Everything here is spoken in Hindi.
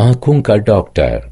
आँखों का डॉक्टर।